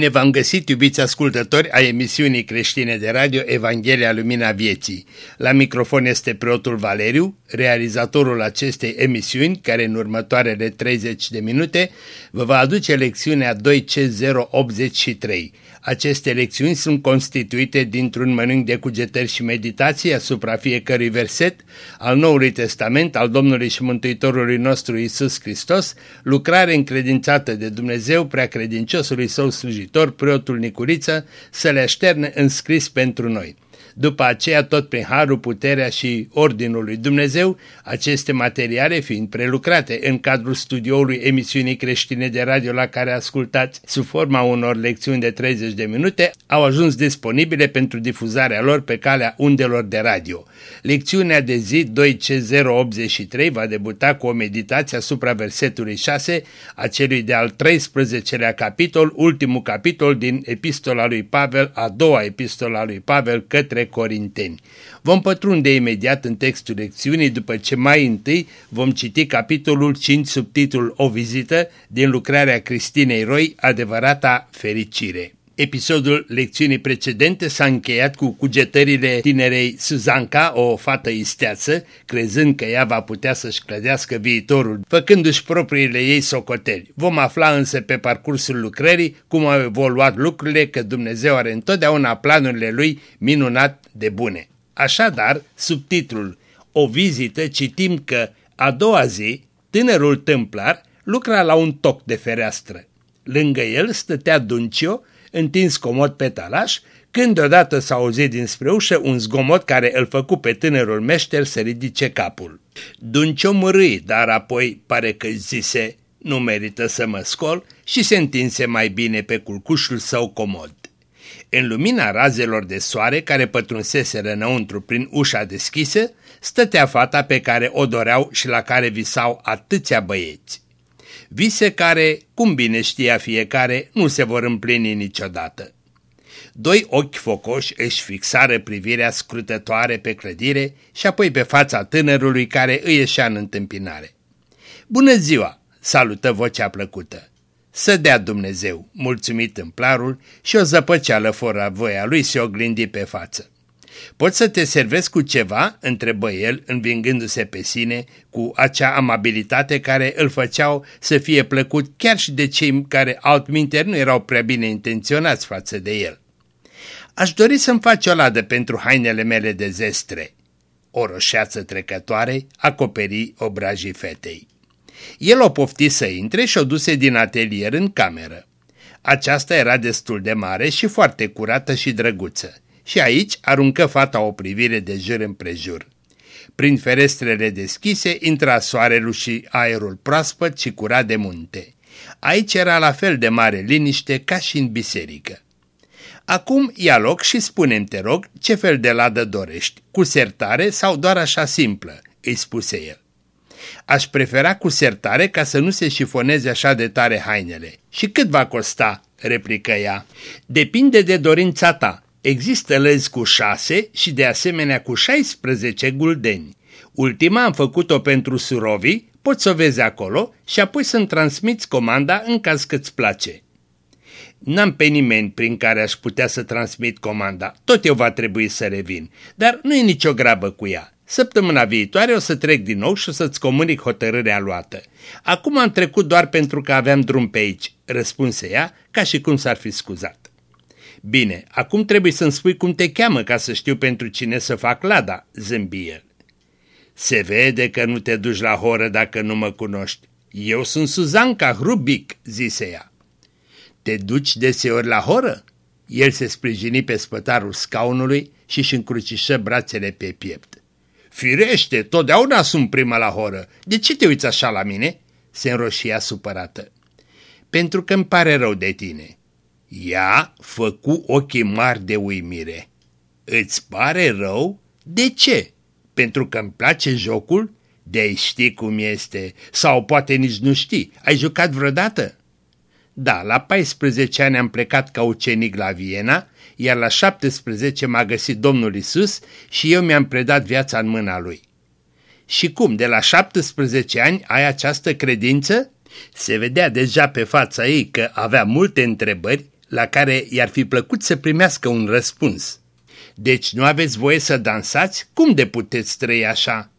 Bine v-am găsit, iubiți ascultători a emisiunii creștine de radio Evanghelia Lumina Vieții. La microfon este preotul Valeriu, realizatorul acestei emisiuni, care în următoarele 30 de minute vă va aduce lecțiunea 2C083. Aceste lecțiuni sunt constituite dintr-un mănânc de cugetări și meditații asupra fiecărui verset al Noului Testament al Domnului și Mântuitorului nostru Isus Hristos, lucrare încredințată de Dumnezeu preacredinciosului său slujitor, preotul Nicuriță, să le așterne înscris pentru noi. După aceea, tot prin harul, puterea și ordinul lui Dumnezeu, aceste materiale fiind prelucrate în cadrul studioului emisiunii creștine de radio la care ascultați sub forma unor lecțiuni de 30 de minute, au ajuns disponibile pentru difuzarea lor pe calea undelor de radio. Lecțiunea de zi 2C083 va debuta cu o meditație asupra versetului 6 a celui de-al 13-lea capitol, ultimul capitol din epistola lui Pavel, a doua epistola lui Pavel către Corinteni. Vom pătrunde imediat în textul lecțiunii după ce mai întâi vom citi capitolul 5 sub titlul O vizită din lucrarea Cristinei Roy, adevărata fericire. Episodul lecțiunii precedente s-a încheiat cu cugetările tinerei Suzanca, o fată isteață, crezând că ea va putea să-și clădească viitorul, făcându-și propriile ei socoteli. Vom afla însă pe parcursul lucrării cum au evoluat lucrurile, că Dumnezeu are întotdeauna planurile lui minunat de bune. Așadar, subtitlul O vizită citim că a doua zi, tânărul tâmplar lucra la un toc de fereastră. Lângă el stătea Duncio, întins comod pe talaș, când deodată s-a auzit dinspre ușă un zgomot care îl făcu pe tânărul meșter să ridice capul. Duncio mărâi, dar apoi pare că zise, nu merită să mă scol și se întinse mai bine pe culcușul său comod. În lumina razelor de soare care pătrunseseră înăuntru prin ușa deschisă, stătea fata pe care o doreau și la care visau atâția băieți vise care, cum bine știa fiecare, nu se vor împlini niciodată. Doi ochi focoși își fixară privirea scrutătoare pe clădire și apoi pe fața tânărului care îi ieșea în întâmpinare. Bună ziua!" salută vocea plăcută. Să dea Dumnezeu, mulțumit împlarul și o zăpăceală fără voia lui se oglindi pe față. Poți să te servesc cu ceva?" întrebă el, învingându-se pe sine cu acea amabilitate care îl făceau să fie plăcut chiar și de cei care altminteri nu erau prea bine intenționați față de el. Aș dori să-mi faci o ladă pentru hainele mele de zestre." O roșeață trecătoare acoperi obrajii fetei. El o pofti să intre și o duse din atelier în cameră. Aceasta era destul de mare și foarte curată și drăguță și aici aruncă fata o privire de jur împrejur. Prin ferestrele deschise intra soarelul și aerul proaspăt și curat de munte. Aici era la fel de mare liniște ca și în biserică. Acum ia loc și spune te rog, ce fel de ladă dorești, cu sertare sau doar așa simplă, îi spuse el. Aș prefera cu sertare ca să nu se șifoneze așa de tare hainele. Și cât va costa? replică ea. Depinde de dorința ta, Există lăzi cu 6 și de asemenea cu 16 guldeni. Ultima am făcut-o pentru surovi, poți să o vezi acolo și apoi să-mi transmiți comanda în caz că îți place. N-am pe nimeni prin care aș putea să transmit comanda, tot eu va trebui să revin, dar nu e nicio grabă cu ea. Săptămâna viitoare o să trec din nou și o să-ți comunic hotărârea luată. Acum am trecut doar pentru că aveam drum pe aici, răspunse ea, ca și cum s-ar fi scuzat. Bine, acum trebuie să-mi spui cum te cheamă ca să știu pentru cine să fac lada, zâmbi el. Se vede că nu te duci la horă dacă nu mă cunoști. Eu sunt Suzanca Hrubic, zise ea. Te duci deseori la horă? El se sprijini pe spătarul scaunului și își încrucișă brațele pe piept. Firește, totdeauna sunt prima la horă. De ce te uiți așa la mine? Se înroșia supărată. Pentru că îmi pare rău de tine. Ea făcu ochii mari de uimire. Îți pare rău? De ce? Pentru că îmi place jocul? De-ai ști cum este, sau poate nici nu știi. Ai jucat vreodată? Da, la 14 ani am plecat ca ucenic la Viena, iar la 17 m-a găsit Domnul Isus și eu mi-am predat viața în mâna lui. Și cum, de la 17 ani ai această credință? Se vedea deja pe fața ei că avea multe întrebări la care i-ar fi plăcut să primească un răspuns. Deci nu aveți voie să dansați? Cum de puteți trăi așa?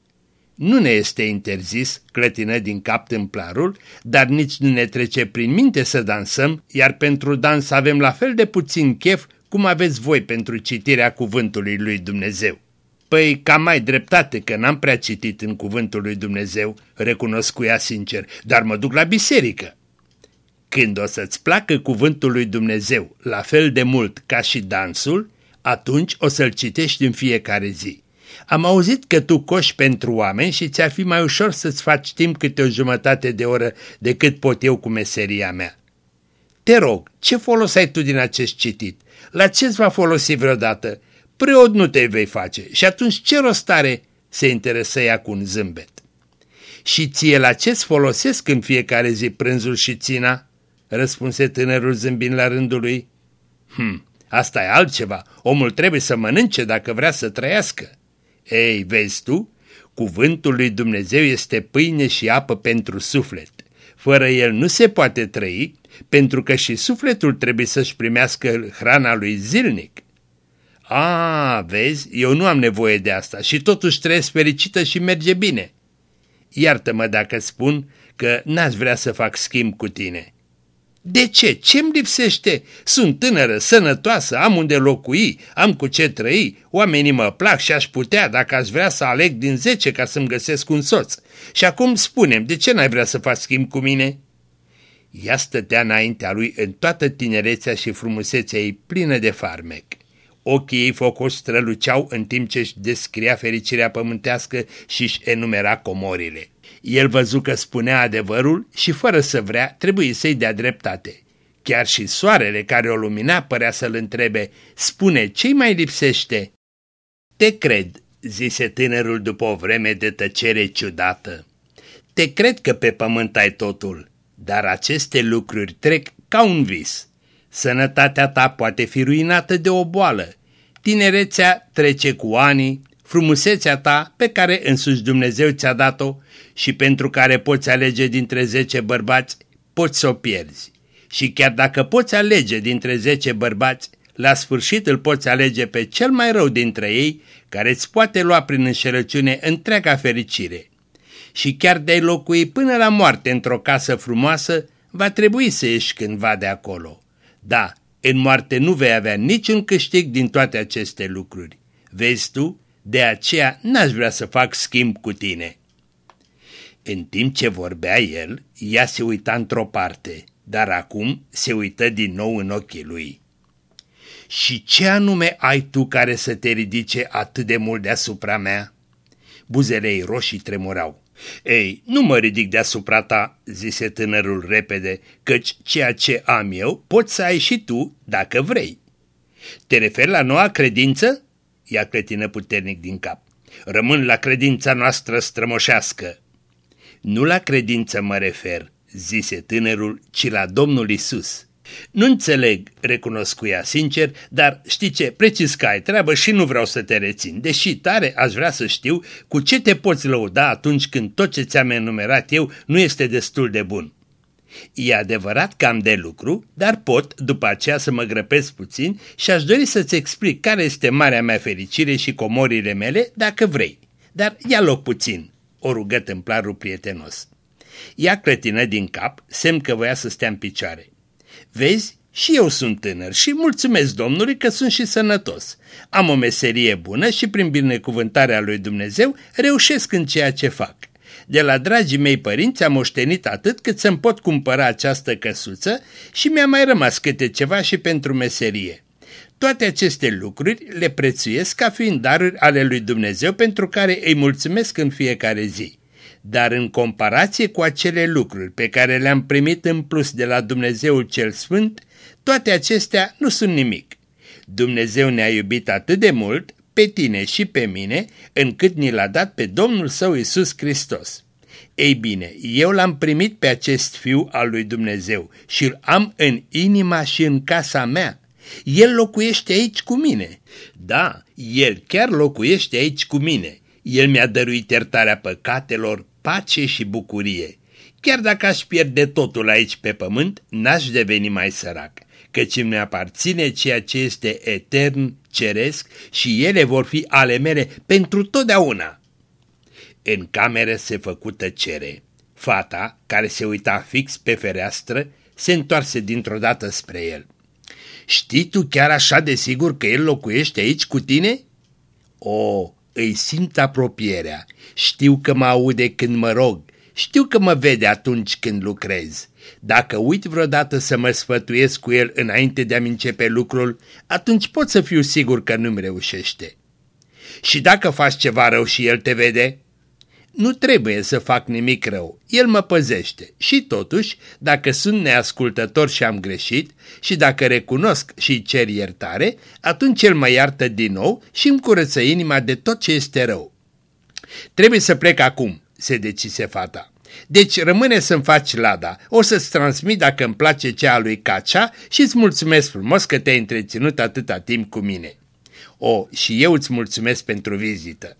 Nu ne este interzis, clătină din cap tâmplarul, dar nici nu ne trece prin minte să dansăm, iar pentru dans avem la fel de puțin chef cum aveți voi pentru citirea cuvântului lui Dumnezeu. Păi, cam mai dreptate că n-am prea citit în cuvântul lui Dumnezeu, recunoscuia sincer, dar mă duc la biserică. Când o să-ți placă cuvântul lui Dumnezeu la fel de mult ca și dansul, atunci o să-l citești în fiecare zi. Am auzit că tu coși pentru oameni și ți-ar fi mai ușor să-ți faci timp câte o jumătate de oră decât pot eu cu meseria mea. Te rog, ce folos ai tu din acest citit? La ce-ți va folosi vreodată? Preot nu te vei face și atunci ce rost are? Se interesă ea cu un zâmbet. Și ție la ce-ți folosesc în fiecare zi prânzul și țina? Răspunse tânărul zâmbind la rândul lui. Hm, asta e altceva. Omul trebuie să mănânce dacă vrea să trăiască. Ei, vezi tu? Cuvântul lui Dumnezeu este pâine și apă pentru suflet. Fără el nu se poate trăi, pentru că și sufletul trebuie să-și primească hrana lui zilnic. A, vezi, eu nu am nevoie de asta și totuși trăiesc fericită și merge bine. Iartă-mă dacă spun că n-aș vrea să fac schimb cu tine. De ce? Ce-mi lipsește? Sunt tânără, sănătoasă, am unde locui, am cu ce trăi, oamenii mă plac și aș putea, dacă aș vrea să aleg din zece ca să-mi găsesc un soț. Și acum spunem, de ce n-ai vrea să faci schimb cu mine?" Ea stătea înaintea lui în toată tinerețea și frumusețea ei plină de farmec. Ochii ei focos străluceau în timp ce își descria fericirea pământească și își enumera comorile. El văzu că spunea adevărul și fără să vrea trebuie să-i dea dreptate. Chiar și soarele care o lumina părea să-l întrebe, spune ce mai lipsește? Te cred, zise tânărul după o vreme de tăcere ciudată. Te cred că pe pământ ai totul, dar aceste lucruri trec ca un vis. Sănătatea ta poate fi ruinată de o boală. Tinerețea trece cu ani, frumusețea ta pe care însuși Dumnezeu ți-a dat-o și pentru care poți alege dintre zece bărbați, poți să o pierzi. Și chiar dacă poți alege dintre zece bărbați, la sfârșit îl poți alege pe cel mai rău dintre ei, care îți poate lua prin înșelăciune întreaga fericire. Și chiar de-ai locui până la moarte într-o casă frumoasă, va trebui să ieși cândva de acolo. Da, în moarte nu vei avea niciun câștig din toate aceste lucruri. Vezi tu, de aceea n-aș vrea să fac schimb cu tine. În timp ce vorbea el, ea se uita într-o parte, dar acum se uită din nou în ochii lui. Și ce anume ai tu care să te ridice atât de mult deasupra mea? Buzele ei roșii tremurau. Ei, nu mă ridic deasupra ta, zise tânărul repede, căci ceea ce am eu poți să ai și tu dacă vrei. Te referi la noua credință? Ea clătină puternic din cap. Rămân la credința noastră strămoșească. Nu la credință mă refer, zise tânărul, ci la Domnul Isus. Nu înțeleg, recunoscuia sincer, dar știi ce, precis că ai treabă și nu vreau să te rețin, deși tare aș vrea să știu cu ce te poți lăuda atunci când tot ce ți-am enumerat eu nu este destul de bun. E adevărat că am de lucru, dar pot după aceea să mă grăpesc puțin și aș dori să-ți explic care este marea mea fericire și comorile mele dacă vrei. Dar ia loc puțin, o rugă templarul prietenos. Ea clătină din cap, semn că voia să stea în picioare. Vezi, și eu sunt tânăr și mulțumesc Domnului că sunt și sănătos. Am o meserie bună și prin binecuvântarea lui Dumnezeu reușesc în ceea ce fac. De la dragii mei părinți am moștenit atât cât să-mi pot cumpăra această căsuță și mi-a mai rămas câte ceva și pentru meserie. Toate aceste lucruri le prețuiesc ca fiind daruri ale lui Dumnezeu pentru care îi mulțumesc în fiecare zi. Dar în comparație cu acele lucruri pe care le-am primit în plus de la Dumnezeul cel Sfânt, toate acestea nu sunt nimic. Dumnezeu ne-a iubit atât de mult, pe tine și pe mine, încât ni l-a dat pe Domnul Său Isus Hristos. Ei bine, eu l-am primit pe acest fiu al lui Dumnezeu și îl am în inima și în casa mea. El locuiește aici cu mine. Da, El chiar locuiește aici cu mine. El mi-a dăruit iertarea păcatelor, pace și bucurie. Chiar dacă aș pierde totul aici pe pământ, n-aș deveni mai sărac, căci îmi aparține ceea ce este etern, ceresc și ele vor fi ale mele pentru totdeauna. În cameră se făcu tăcere. Fata, care se uita fix pe fereastră, se întoarse dintr-o dată spre el. Știi tu chiar așa de sigur că el locuiește aici cu tine?" O, îi simt apropierea, știu că mă aude când mă rog, știu că mă vede atunci când lucrez. Dacă uit vreodată să mă sfătuiesc cu el înainte de a-mi începe lucrul, atunci pot să fiu sigur că nu-mi reușește. Și dacă faci ceva rău și el te vede, nu trebuie să fac nimic rău, el mă păzește și totuși, dacă sunt neascultător și am greșit și dacă recunosc și cer iertare, atunci el mă iartă din nou și îmi curăță inima de tot ce este rău. Trebuie să plec acum, se decise fata. Deci rămâne să-mi faci lada, o să-ți transmit dacă îmi place cea a lui Cacea și îți mulțumesc frumos că te-ai întreținut atâta timp cu mine. O, și eu îți mulțumesc pentru vizită.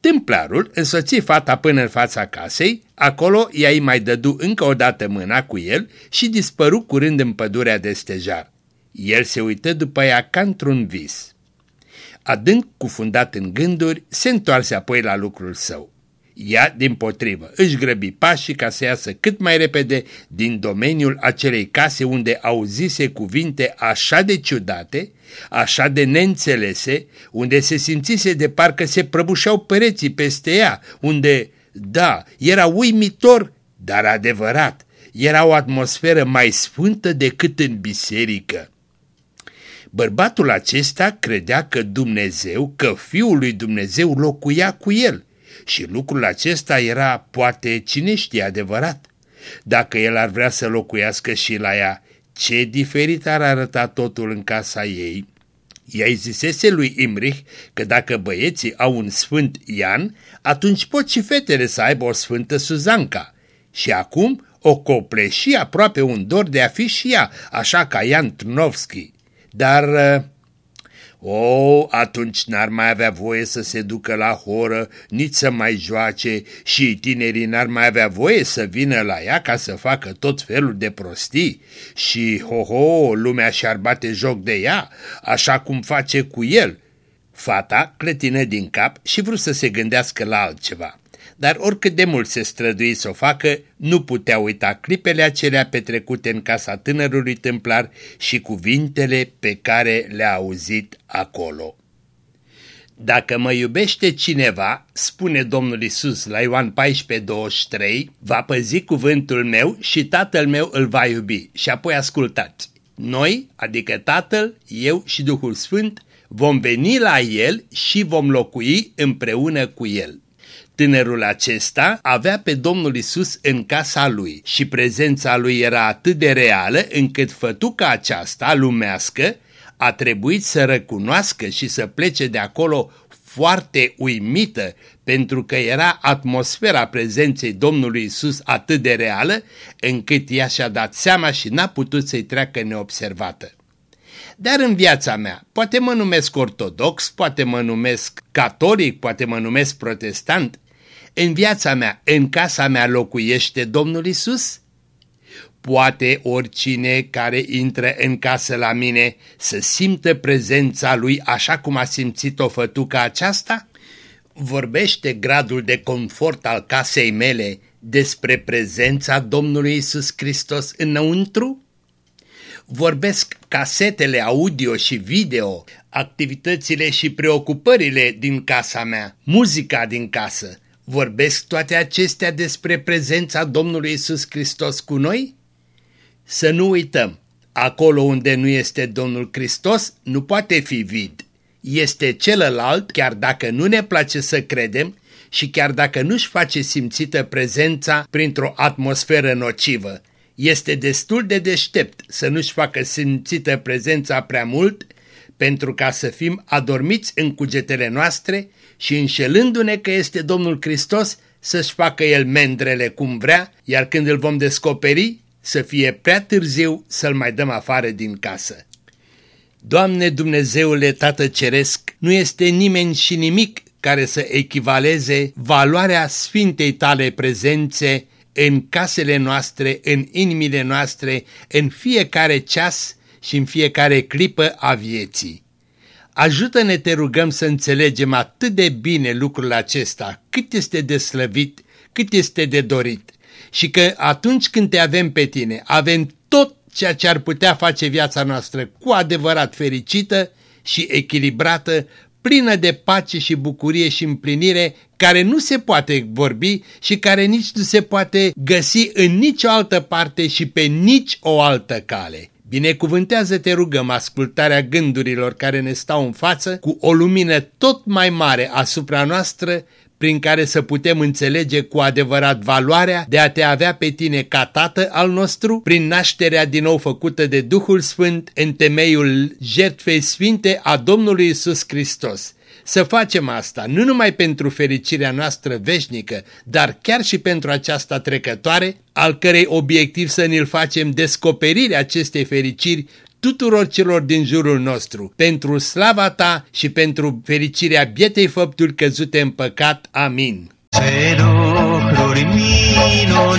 Templarul însoți fata până în fața casei, acolo ea îi mai dădu încă o dată mâna cu el și dispăru curând în pădurea de stejar. El se uită după ea ca într-un vis. Adânc cufundat în gânduri, se întoarse apoi la lucrul său. Ea, din potrivă, își grăbi pașii ca să iasă cât mai repede din domeniul acelei case unde auzise cuvinte așa de ciudate, așa de neînțelese, unde se simțise de parcă se prăbușeau pereții peste ea, unde, da, era uimitor, dar adevărat, era o atmosferă mai sfântă decât în biserică. Bărbatul acesta credea că Dumnezeu, că Fiul lui Dumnezeu locuia cu el și lucrul acesta era, poate, cine știe adevărat. Dacă el ar vrea să locuiască și la ea, ce diferit ar arăta totul în casa ei? Ea zisese lui Imrich că dacă băieții au un sfânt Ian, atunci pot și fetele să aibă o sfântă Suzanca. Și acum o copleși aproape un dor de a fi și ea, așa ca Ian Trnovski. Dar o, atunci n-ar mai avea voie să se ducă la horă, nici să mai joace și tinerii n-ar mai avea voie să vină la ea ca să facă tot felul de prostii și, ho-ho, lumea și-ar bate joc de ea, așa cum face cu el. Fata clătină din cap și vrut să se gândească la altceva dar oricât de mult se strădui să o facă, nu putea uita clipele acelea petrecute în casa tânărului templar și cuvintele pe care le-a auzit acolo. Dacă mă iubește cineva, spune Domnul Isus la Ioan 14:23, va păzi cuvântul meu și tatăl meu îl va iubi. Și apoi ascultați. Noi, adică Tatăl, eu și Duhul Sfânt, vom veni la el și vom locui împreună cu el. Tânărul acesta avea pe Domnul Isus în casa lui și prezența lui era atât de reală încât fătuca aceasta lumească a trebuit să recunoască și să plece de acolo foarte uimită pentru că era atmosfera prezenței Domnului Isus atât de reală încât ea și-a dat seama și n-a putut să-i treacă neobservată. Dar în viața mea, poate mă numesc ortodox, poate mă numesc catolic, poate mă numesc protestant, în viața mea, în casa mea locuiește Domnul Isus? Poate oricine care intră în casă la mine să simtă prezența lui așa cum a simțit-o fătuca aceasta? Vorbește gradul de confort al casei mele despre prezența Domnului Isus Hristos înăuntru? Vorbesc casetele audio și video, activitățile și preocupările din casa mea, muzica din casă, Vorbesc toate acestea despre prezența Domnului Isus Hristos cu noi? Să nu uităm, acolo unde nu este Domnul Hristos nu poate fi vid. Este celălalt, chiar dacă nu ne place să credem și chiar dacă nu-și face simțită prezența printr-o atmosferă nocivă. Este destul de deștept să nu-și facă simțită prezența prea mult pentru ca să fim adormiți în cugetele noastre și înșelându-ne că este Domnul Hristos să-și facă El mendrele cum vrea, iar când îl vom descoperi, să fie prea târziu să-l mai dăm afară din casă. Doamne Dumnezeule Tată Ceresc, nu este nimeni și nimic care să echivaleze valoarea Sfintei Tale prezențe în casele noastre, în inimile noastre, în fiecare ceas și în fiecare clipă a vieții. Ajută-ne, te rugăm, să înțelegem atât de bine lucrul acesta, cât este de slăvit, cât este de dorit și că atunci când te avem pe tine, avem tot ceea ce ar putea face viața noastră cu adevărat fericită și echilibrată, plină de pace și bucurie și împlinire, care nu se poate vorbi și care nici nu se poate găsi în nicio altă parte și pe nici o altă cale. Binecuvântează, te rugăm, ascultarea gândurilor care ne stau în față cu o lumină tot mai mare asupra noastră, prin care să putem înțelege cu adevărat valoarea de a te avea pe tine ca tată al nostru, prin nașterea din nou făcută de Duhul Sfânt în temeiul jertfei sfinte a Domnului Isus Hristos. Să facem asta nu numai pentru fericirea noastră veșnică, dar chiar și pentru aceasta trecătoare, al cărei obiectiv să ne-l facem descoperirea acestei fericiri tuturor celor din jurul nostru, pentru slava ta și pentru fericirea bietei făpturi căzute în păcat. Amin. Ce lucruri minunate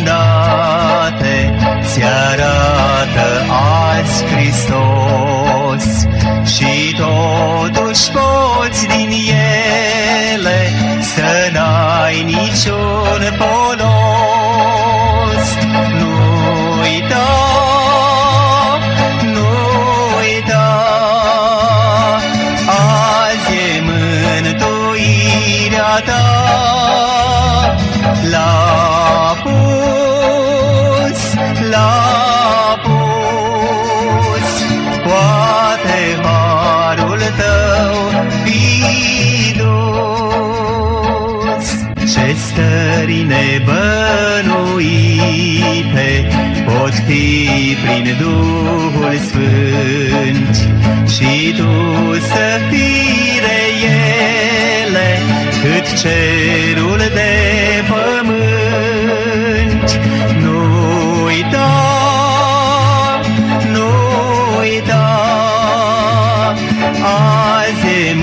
ți arată azi Hristos și totuși poți din ele să n-ai niciun polos. Stări nebănuite pot fi prin Duhul Sfânt și tu să fii de ele cât cerul de pământ. Nu uita, nu uita, azi e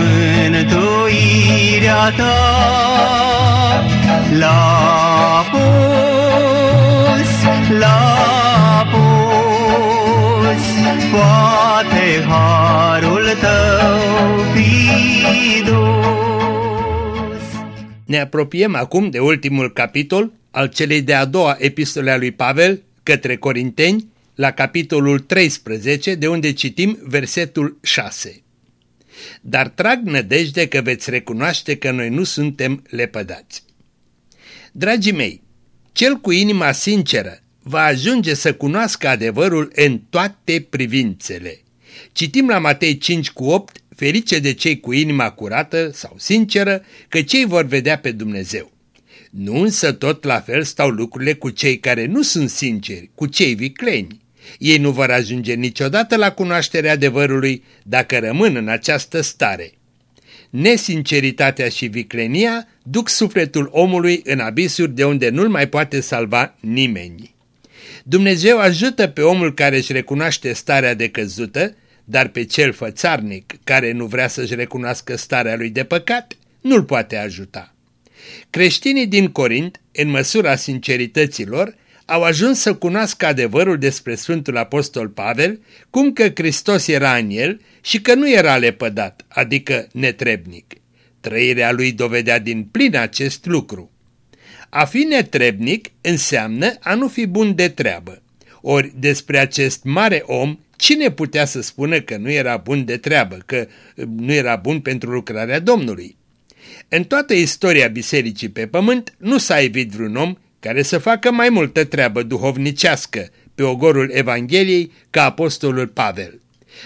mântuirea ta. La pus, la pus, poate harul tău fi dus. Ne apropiem acum de ultimul capitol al celei de-a doua epistole a lui Pavel către Corinteni, la capitolul 13, de unde citim versetul 6. Dar trag nădejde că veți recunoaște că noi nu suntem lepădați. Dragii mei, cel cu inima sinceră va ajunge să cunoască adevărul în toate privințele. Citim la Matei 5 cu 8, ferice de cei cu inima curată sau sinceră, că cei vor vedea pe Dumnezeu. Nu însă tot la fel stau lucrurile cu cei care nu sunt sinceri, cu cei vicleni. Ei nu vor ajunge niciodată la cunoașterea adevărului dacă rămân în această stare. Nesinceritatea și viclenia duc sufletul omului în abisuri de unde nu-l mai poate salva nimeni. Dumnezeu ajută pe omul care își recunoaște starea de căzută, dar pe cel fățarnic care nu vrea să-și recunoască starea lui de păcat, nu-l poate ajuta. Creștinii din Corint, în măsura sincerităților, au ajuns să cunoască adevărul despre Sfântul Apostol Pavel, cum că Hristos era în el și că nu era lepădat, adică netrebnic. Trăirea lui dovedea din plin acest lucru. A fi netrebnic înseamnă a nu fi bun de treabă. Ori despre acest mare om, cine putea să spună că nu era bun de treabă, că nu era bun pentru lucrarea Domnului? În toată istoria bisericii pe pământ nu s-a evit vreun om care să facă mai multă treabă duhovnicească pe ogorul Evangheliei ca apostolul Pavel.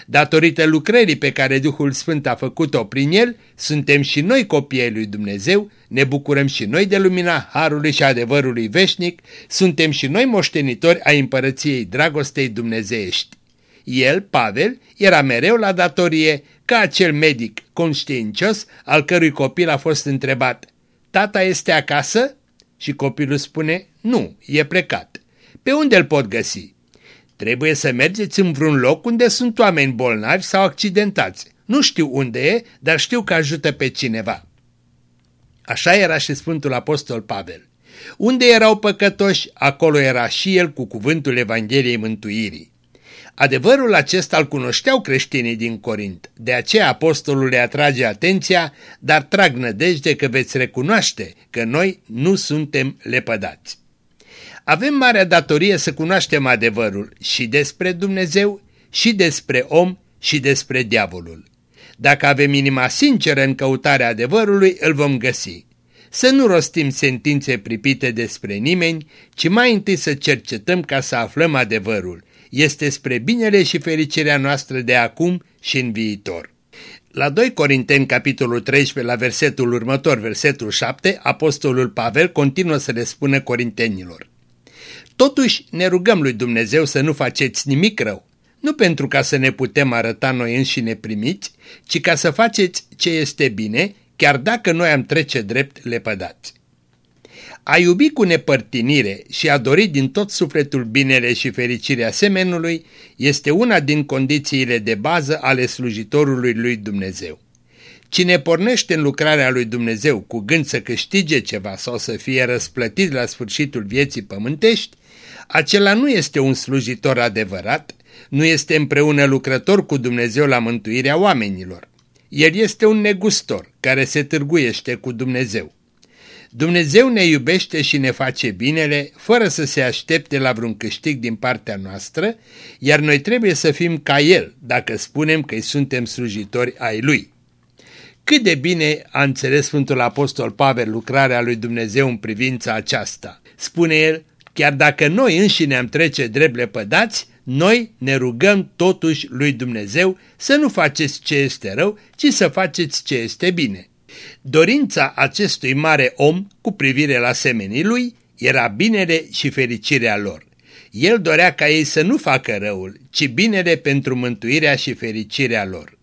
Datorită lucrării pe care Duhul Sfânt a făcut-o prin el, suntem și noi copiii lui Dumnezeu, ne bucurăm și noi de lumina Harului și adevărului veșnic, suntem și noi moștenitori ai împărăției dragostei dumnezeiești. El, Pavel, era mereu la datorie ca acel medic conștiincios al cărui copil a fost întrebat Tata este acasă? Și copilul spune Nu, e plecat. Pe unde îl pot găsi? Trebuie să mergeți în vreun loc unde sunt oameni bolnavi sau accidentați. Nu știu unde e, dar știu că ajută pe cineva. Așa era și Sfântul Apostol Pavel. Unde erau păcătoși, acolo era și el cu cuvântul Evangheliei Mântuirii. Adevărul acesta îl cunoșteau creștinii din Corint, de aceea apostolul le atrage atenția, dar trag nădejde că veți recunoaște că noi nu suntem lepădați. Avem marea datorie să cunoaștem adevărul și despre Dumnezeu, și despre om, și despre diavolul. Dacă avem inima sinceră în căutarea adevărului, îl vom găsi. Să nu rostim sentințe pripite despre nimeni, ci mai întâi să cercetăm ca să aflăm adevărul. Este spre binele și fericirea noastră de acum și în viitor. La 2 Corinteni, capitolul 13, la versetul următor, versetul 7, apostolul Pavel continuă să le spună corintenilor. Totuși ne rugăm lui Dumnezeu să nu faceți nimic rău, nu pentru ca să ne putem arăta noi înșine primiți, ci ca să faceți ce este bine, chiar dacă noi am trece drept lepădați. A iubi cu nepărtinire și a dori din tot sufletul binele și fericirea semenului este una din condițiile de bază ale slujitorului lui Dumnezeu. Cine pornește în lucrarea lui Dumnezeu cu gând să câștige ceva sau să fie răsplătit la sfârșitul vieții pământești, acela nu este un slujitor adevărat, nu este împreună lucrător cu Dumnezeu la mântuirea oamenilor. El este un negustor care se târguiește cu Dumnezeu. Dumnezeu ne iubește și ne face binele fără să se aștepte la vreun câștig din partea noastră, iar noi trebuie să fim ca El dacă spunem că îi suntem slujitori ai Lui. Cât de bine a înțeles Sfântul Apostol Pavel lucrarea lui Dumnezeu în privința aceasta. Spune el, chiar dacă noi înșine am trece drept lepădați, noi ne rugăm totuși lui Dumnezeu să nu faceți ce este rău, ci să faceți ce este bine. Dorința acestui mare om cu privire la semenii lui era binele și fericirea lor. El dorea ca ei să nu facă răul, ci binele pentru mântuirea și fericirea lor.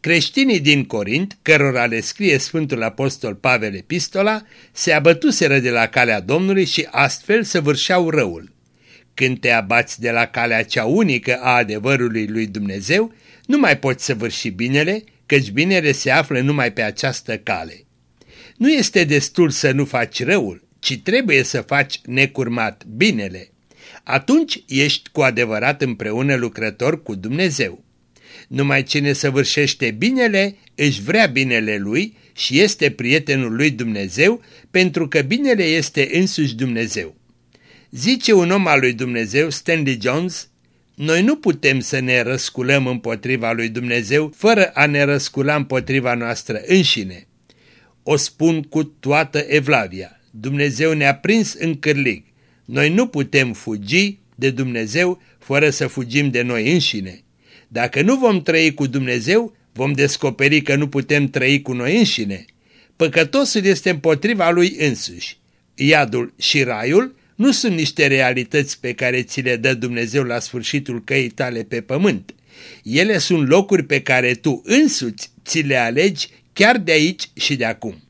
Creștinii din Corint, cărora le scrie Sfântul Apostol Pavel Epistola, se abătuseră de la calea Domnului și astfel săvârșeau răul. Când te abați de la calea cea unică a adevărului lui Dumnezeu, nu mai poți săvârși binele, căci binele se află numai pe această cale. Nu este destul să nu faci răul, ci trebuie să faci necurmat binele. Atunci ești cu adevărat împreună lucrător cu Dumnezeu. Numai cine săvârșește binele își vrea binele lui și este prietenul lui Dumnezeu, pentru că binele este însuși Dumnezeu. Zice un om al lui Dumnezeu, Stanley Jones, noi nu putem să ne răsculăm împotriva lui Dumnezeu fără a ne răscula împotriva noastră înșine. O spun cu toată evlavia. Dumnezeu ne-a prins în cârlig. Noi nu putem fugi de Dumnezeu fără să fugim de noi înșine. Dacă nu vom trăi cu Dumnezeu, vom descoperi că nu putem trăi cu noi înșine. Păcătosul este împotriva lui însuși. Iadul și raiul nu sunt niște realități pe care ți le dă Dumnezeu la sfârșitul căii tale pe pământ. Ele sunt locuri pe care tu însuți ți le alegi chiar de aici și de acum.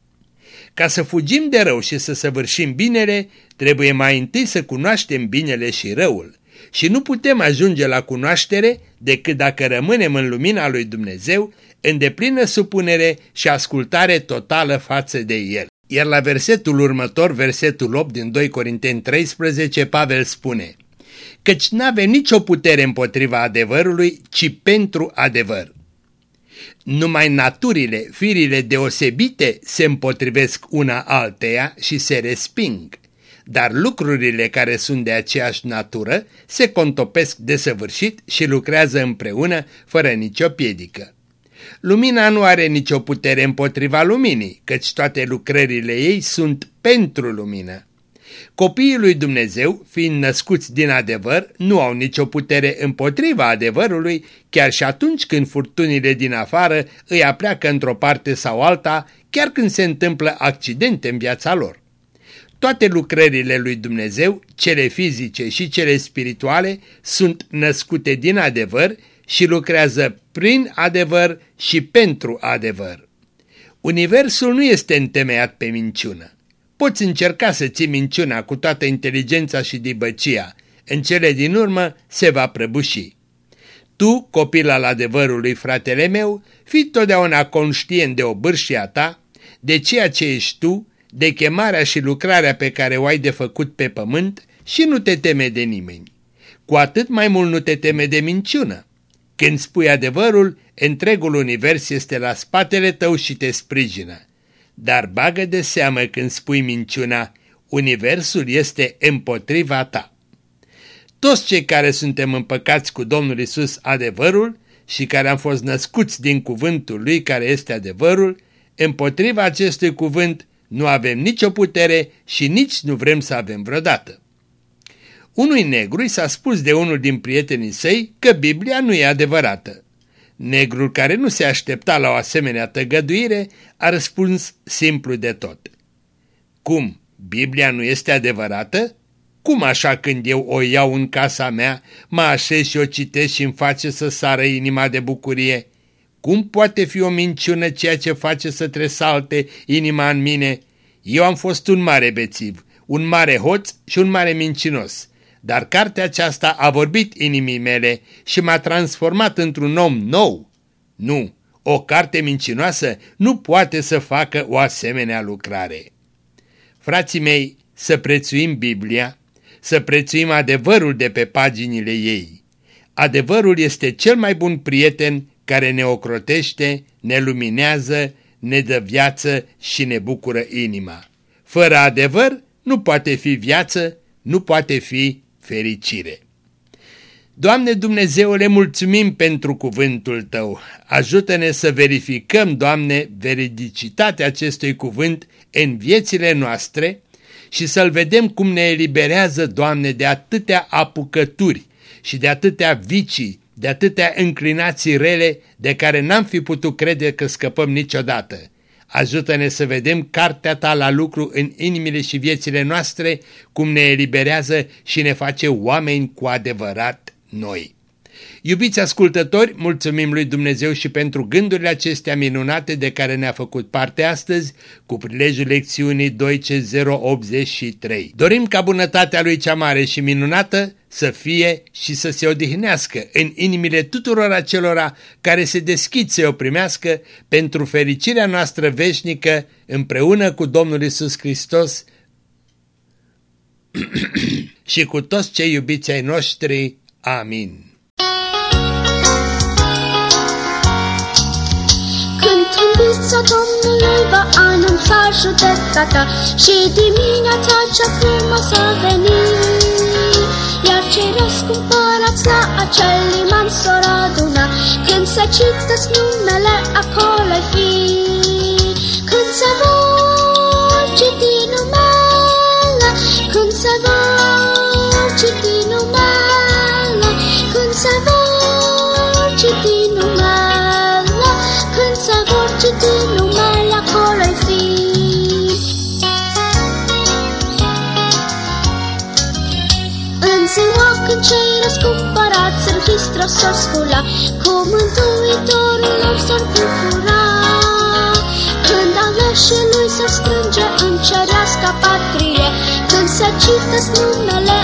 Ca să fugim de rău și să săvârșim binele, trebuie mai întâi să cunoaștem binele și răul. Și nu putem ajunge la cunoaștere decât dacă rămânem în lumina lui Dumnezeu, în deplină supunere și ascultare totală față de El. Iar la versetul următor, versetul 8 din 2 Corinteni 13, Pavel spune Căci n-ave nicio putere împotriva adevărului, ci pentru adevăr. Numai naturile, firile deosebite se împotrivesc una alteia și se resping, dar lucrurile care sunt de aceeași natură se contopesc desăvârșit și lucrează împreună fără nicio piedică. Lumina nu are nicio putere împotriva luminii, căci toate lucrările ei sunt pentru lumină. Copiii lui Dumnezeu, fiind născuți din adevăr, nu au nicio putere împotriva adevărului, chiar și atunci când furtunile din afară îi apleacă într-o parte sau alta, chiar când se întâmplă accidente în viața lor. Toate lucrările lui Dumnezeu, cele fizice și cele spirituale, sunt născute din adevăr și lucrează prin adevăr și pentru adevăr. Universul nu este întemeiat pe minciună. Poți încerca să ții minciuna cu toată inteligența și dibăcia, în cele din urmă se va prăbuși. Tu, copil al adevărului, fratele meu, fii totdeauna conștient de obârșia ta, de ceea ce ești tu, de chemarea și lucrarea pe care o ai de făcut pe pământ și nu te teme de nimeni. cu atât mai mult nu te teme de minciună. Când spui adevărul, întregul univers este la spatele tău și te sprijină. Dar bagă de seamă când spui minciuna, universul este împotriva ta. Toți cei care suntem împăcați cu Domnul Isus adevărul și care am fost născuți din cuvântul Lui care este adevărul, împotriva acestui cuvânt nu avem nicio putere și nici nu vrem să avem vreodată. Unui negru i s-a spus de unul din prietenii săi că Biblia nu e adevărată. Negrul care nu se aștepta la o asemenea tăgăduire a răspuns simplu de tot. Cum, Biblia nu este adevărată? Cum așa când eu o iau în casa mea, mă așez și o citesc și îmi face să sară inima de bucurie? Cum poate fi o minciună ceea ce face să tresalte inima în mine? Eu am fost un mare bețiv, un mare hoț și un mare mincinos, dar cartea aceasta a vorbit inimii mele și m-a transformat într-un om nou. Nu, o carte mincinoasă nu poate să facă o asemenea lucrare. Frații mei, să prețuim Biblia, să prețuim adevărul de pe paginile ei. Adevărul este cel mai bun prieten care ne ocrotește, ne luminează, ne dă viață și ne bucură inima. Fără adevăr nu poate fi viață, nu poate fi fericire. Doamne Dumnezeule, mulțumim pentru cuvântul Tău. Ajută-ne să verificăm, Doamne, veridicitatea acestui cuvânt în viețile noastre și să-L vedem cum ne eliberează, Doamne, de atâtea apucături și de atâtea vicii, de atâtea înclinații rele de care n-am fi putut crede că scăpăm niciodată. Ajută-ne să vedem cartea ta la lucru în inimile și viețile noastre, cum ne eliberează și ne face oameni cu adevărat noi. Iubiți ascultători, mulțumim lui Dumnezeu și pentru gândurile acestea minunate de care ne-a făcut parte astăzi cu prilejul lecțiunii 2C083. Dorim ca bunătatea lui cea mare și minunată să fie și să se odihnească în inimile tuturor acelora care se deschid să o primească pentru fericirea noastră veșnică împreună cu Domnul Isus Hristos și cu toți cei iubiți ai noștri. Amin. Trâmbița Domnului va anunța judecata și dimineața cea frumoasă a venit. Iar cei răscumpărați la acel liman s-or aduna, când se citesc numele acolo fi. Când se vor când cei răscumpărați în Hristos s-or scula, cu Mântuitorul lor s-or bucura. Când aleșii lui s-or strânge în cerească patrie, când se citesc numele